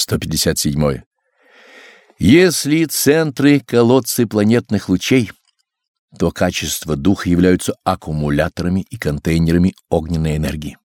157. Если центры — колодцы планетных лучей, то качества духа являются аккумуляторами и контейнерами огненной энергии.